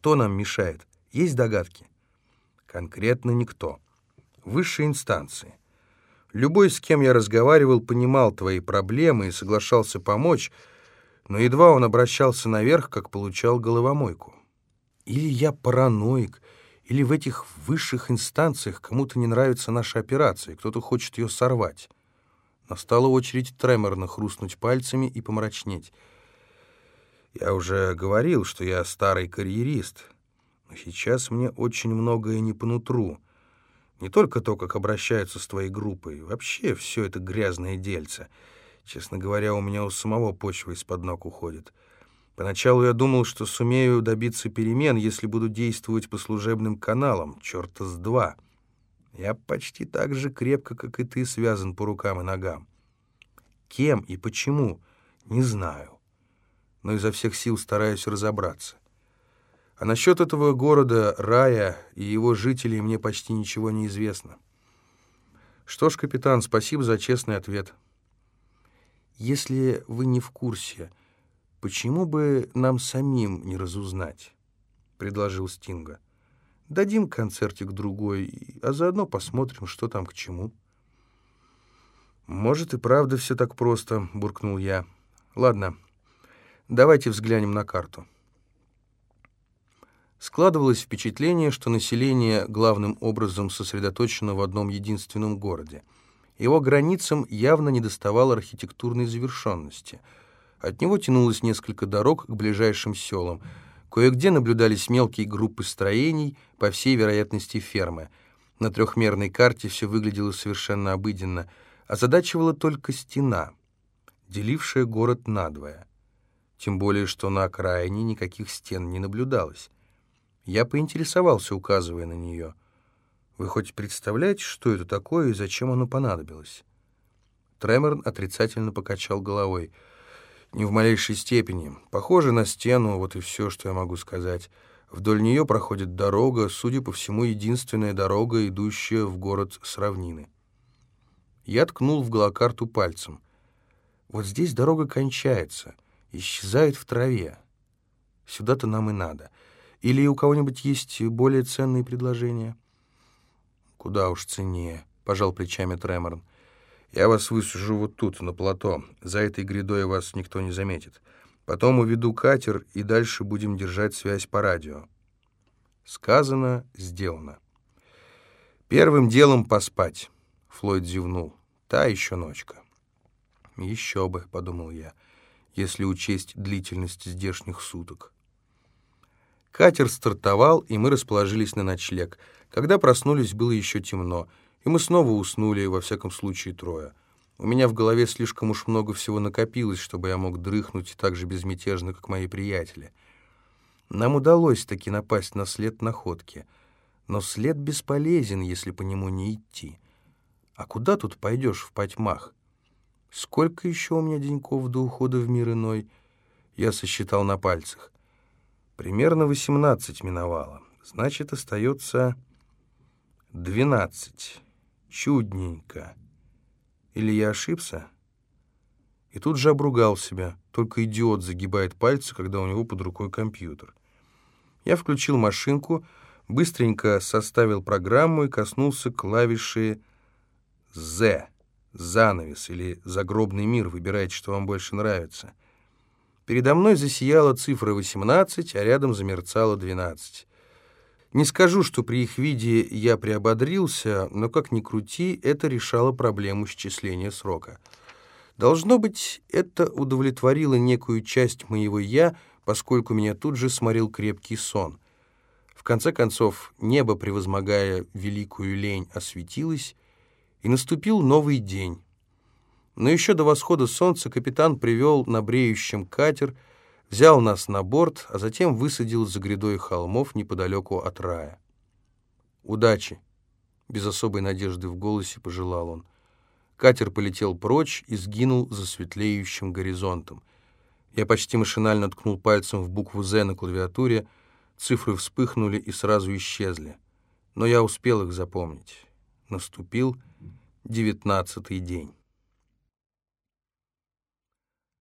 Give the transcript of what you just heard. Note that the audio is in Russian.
Кто нам мешает? Есть догадки? Конкретно никто. Высшие инстанции. Любой, с кем я разговаривал, понимал твои проблемы и соглашался помочь, но едва он обращался наверх, как получал головомойку. Или я параноик, или в этих высших инстанциях кому-то не нравится наша операция, кто-то хочет ее сорвать. Настала очередь треморно хрустнуть пальцами и помрачнеть. Я уже говорил, что я старый карьерист, но сейчас мне очень многое не по нутру — не только то, как обращаются с твоей группой, вообще все это грязное дельце. Честно говоря, у меня у самого почва из-под ног уходит. Поначалу я думал, что сумею добиться перемен, если буду действовать по служебным каналам, черта с два. Я почти так же крепко, как и ты, связан по рукам и ногам. Кем и почему, не знаю, но изо всех сил стараюсь разобраться. А насчет этого города, рая и его жителей мне почти ничего не известно. Что ж, капитан, спасибо за честный ответ. Если вы не в курсе, почему бы нам самим не разузнать? Предложил Стинга. Дадим концертик другой, а заодно посмотрим, что там к чему. Может и правда все так просто, буркнул я. Ладно, давайте взглянем на карту складывалось впечатление, что население главным образом сосредоточено в одном единственном городе. Его границам явно недоставало архитектурной завершенности. От него тянулось несколько дорог к ближайшим селам. Кое-где наблюдались мелкие группы строений, по всей вероятности фермы. На трехмерной карте все выглядело совершенно обыденно. Озадачивала только стена, делившая город надвое. Тем более, что на окраине никаких стен не наблюдалось. Я поинтересовался, указывая на нее. «Вы хоть представляете, что это такое и зачем оно понадобилось?» Треморн отрицательно покачал головой. «Не в малейшей степени. Похоже на стену, вот и все, что я могу сказать. Вдоль нее проходит дорога, судя по всему, единственная дорога, идущая в город с равнины». Я ткнул в голокарту пальцем. «Вот здесь дорога кончается, исчезает в траве. Сюда-то нам и надо». Или у кого-нибудь есть более ценные предложения?» «Куда уж ценнее», — пожал плечами Треморн. «Я вас высажу вот тут, на плато. За этой грядой вас никто не заметит. Потом уведу катер, и дальше будем держать связь по радио». Сказано, сделано. «Первым делом поспать», — Флойд зевнул. «Та еще ночка». «Еще бы», — подумал я, — «если учесть длительность здешних суток». Катер стартовал, и мы расположились на ночлег. Когда проснулись, было еще темно, и мы снова уснули, во всяком случае, трое. У меня в голове слишком уж много всего накопилось, чтобы я мог дрыхнуть так же безмятежно, как мои приятели. Нам удалось таки напасть на след находки. Но след бесполезен, если по нему не идти. А куда тут пойдешь в потьмах? Сколько еще у меня деньков до ухода в мир иной? Я сосчитал на пальцах. Примерно 18 миновало. Значит, остается 12. Чудненько. Или я ошибся? И тут же обругал себя. Только идиот загибает пальцы, когда у него под рукой компьютер. Я включил машинку, быстренько составил программу и коснулся клавиши «З» — занавес или «загробный мир», выбирайте, что вам больше нравится — Передо мной засияла цифра 18, а рядом замерцала 12. Не скажу, что при их виде я приободрился, но, как ни крути, это решало проблему счисления срока. Должно быть, это удовлетворило некую часть моего «я», поскольку меня тут же сморил крепкий сон. В конце концов, небо, превозмогая великую лень, осветилось, и наступил новый день. Но еще до восхода солнца капитан привел на бреющем катер, взял нас на борт, а затем высадил за грядой холмов неподалеку от рая. «Удачи!» — без особой надежды в голосе пожелал он. Катер полетел прочь и сгинул за светлеющим горизонтом. Я почти машинально ткнул пальцем в букву «З» на клавиатуре, цифры вспыхнули и сразу исчезли. Но я успел их запомнить. Наступил девятнадцатый день.